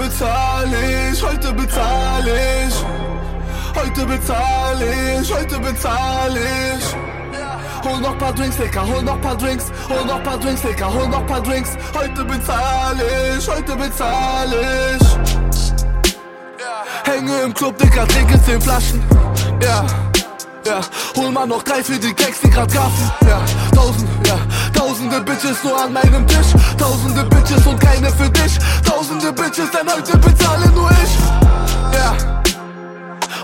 Heute bezahl ich, heute bezahl ich. Heute bezahl ich, heute bezahl ich. Hol noch paar Drinks, Dicker, hol noch paar Drinks, hol noch paar Drinks, Dicker, hol noch paar Drinks. Heute bezahl ich, heute bezahl ich. Hänge im Club, Dicker, trinke 10 Flaschen. Ja, ja, hol mal noch drei für die Keks, die grad gaffen. Ja, tausend, ja, Bitches nur an meinem Tisch. Tausende Bitches und keine für dich. Tausende Bitches, denn heute bezahle nur ich. Ja.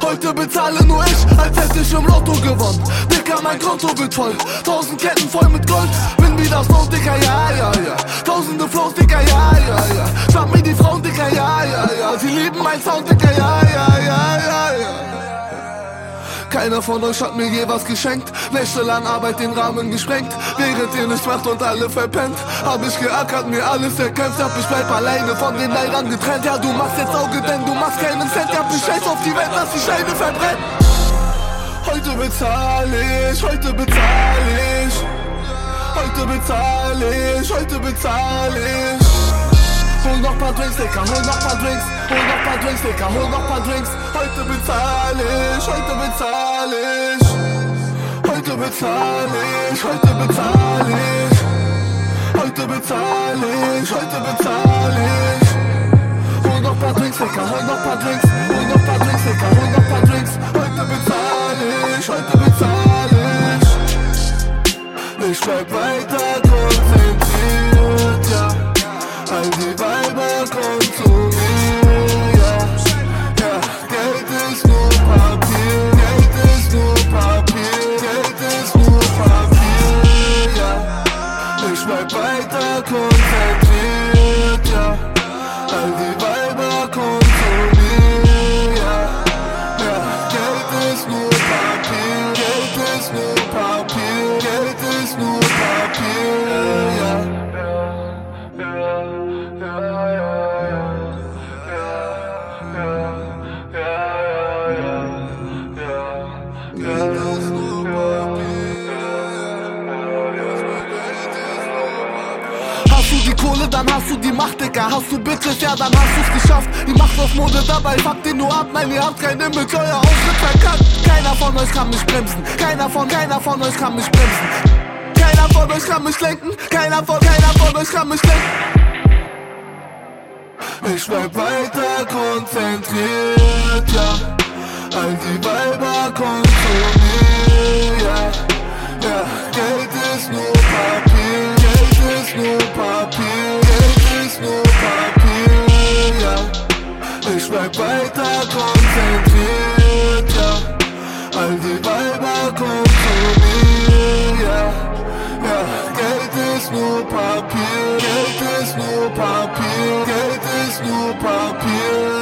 Heute bezahle nur ich, als hätte ich im Lotto gewonnen. Dicker, mein Konto wird voll. Tausend Ketten voll mit Gold. Bin wieder Snow, Dicker, ja, ja, ja. Tausende Flows, Dicker, ja, ja, ja. Schnapp mir die Frauen, Dicker, ja, ja, ja. Sie lieben mein Sound, Dicker, ja, ja, Keiner von euch hat mir je was geschenkt. Nächtelang Arbeit den Rahmen gesprengt. Während ihr nicht macht und alle verpennt. Hab ich geackert, mir alles erkämpft. Hab ich bleib alleine von den Leidern getrennt. Ja, du machst jetzt Auge, denn du machst keinen Cent. Ja, ich scheiß auf die Welt, lass die Scheine verbrennen. Heute bezahl ich, heute bezahl ich. Heute bezahl ich, heute bezahl ich. Hol noch paar Drinks, Dicker, hol noch paar Drinks, hol noch paar Drinks, Dicker, hol noch paar Drinks. Heute bezahl ich, heute bezahl ich. Heute bezahl ich, heute bezahl ich. Heute bezahl ich, heute bezahl ich. Hol noch paar Drinks, Dicker, hol noch paar Drinks, hol noch paar Drinks, Dicker, hol noch paar Drinks. Heute bezahl ich, heute bezahl ich. Ich bleib weiter konzentriert, ja. All die weiter dann hast du die Macht, Digga. Hast du Bitches, ja, dann hast du's geschafft. Die Macht auf Mode dabei, fuck den nur ab. Nein, ihr habt keine mit euer Auftritt verkackt. Keiner von euch kann mich bremsen. Keiner von, keiner von euch kann mich bremsen. Keiner von euch kann mich lenken. Keiner von, keiner von euch kann mich lenken. Ich bleib weiter konzentriert, ja. All die Weiber kommen this new pop here, get this new pop here, get this new pop here.